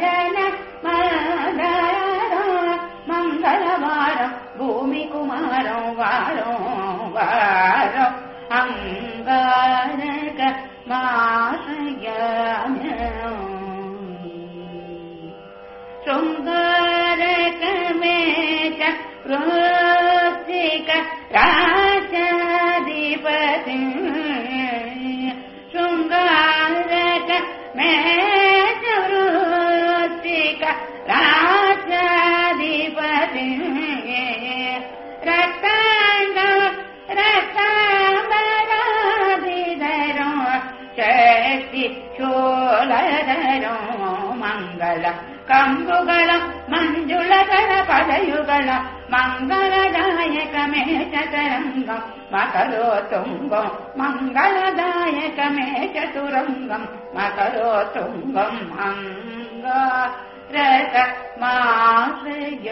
जन मङ्गलवारं भूमिकुमारो वारो वारो अङ्गारक मासयाम शृङ्गारकमे च रुचिका राजापति शृङ्गारक मे च रुचिका राजाधिपति। रक्ताङ्ग रक्ताम्बराधिधरो चि चोलधरो मङ्गल ಕಂಬುಗಳ ಮಂಜುಳಗಳ ಪದಯುಗಳ ಮಂಗಳದಾಯಕ ಮೇಚತರಂಗಂ ಮಕರೋ ತುಂಗಂ ಮಂಗಳದಾಯಕ ಮೇ ಚತುರಂಗಂ ಮಕರೋ ತುಂಗಂ ಅಂಗ ರಸ ಮಾಸಯ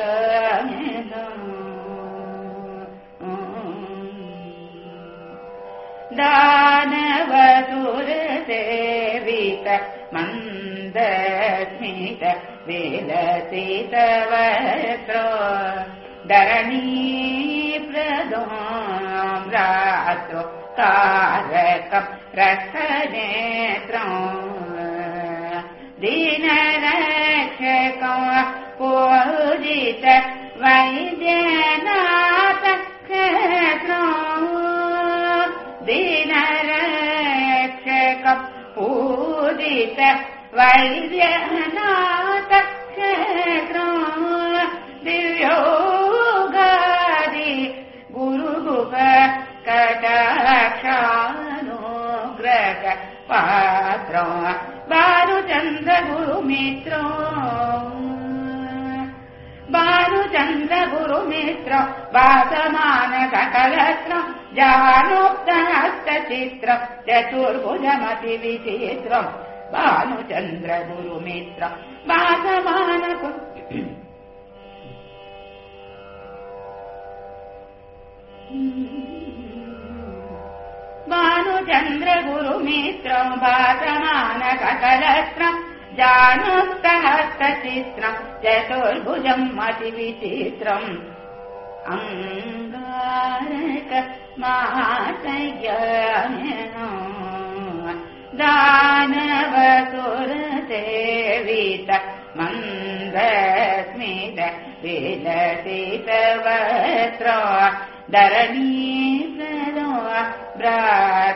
दानवसुरसेवित मन्दस्मित विलसितवक्रो धरणी प्रदो रात्रो तारकम् रथनेत्रो दीनरक्षको पूजित वैद्यनाथ क्षेत्रो दीनरक्षकम् पूजित वैद्यनाथ क्षेत्रो दिव्योगादि गुरुगुह कटाक्षानुग्रह पात्रो बारुचन्द्र गुरुमित्रो बारुचन्द्र गुरुमित्र वासमान सकलत्र जानोक्तहस्तचित्र चतुर्भुजमति विचित्रम् भानुचन्द्र गुरुमित्र वासमान भानुचन्द्र गुरुमित्र भासमान सकलत्र जानोक्तहस्तचित्रम् चतुर्भुजम् अतिविचित्रम्। अङ्गारक मातय्यन मन्दस्मित विलसितवस्त्र धरणीसरो भ्रातृकारकम्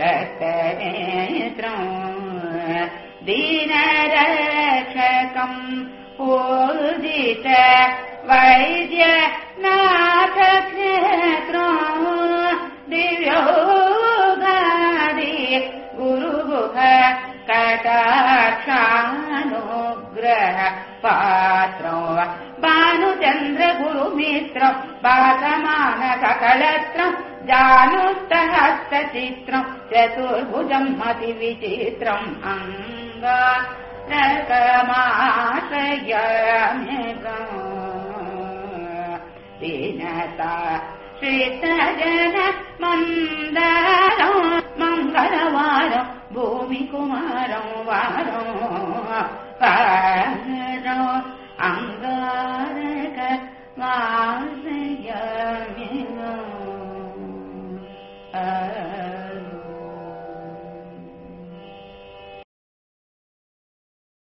रक्तनेत्रम् दीनरक्षकम् पूजित कटाक्षानुग्रह पात्रो भानुचन्द्र गुरुमित्र पातमान सकलत्र जानुस्तहस्तचित्रम् चतुर्भुजम् अतिविचित्रम् अङ्गा दीनता श्रीतजन मन्दरो मङ्गलवारो भूमिकुमारो वारो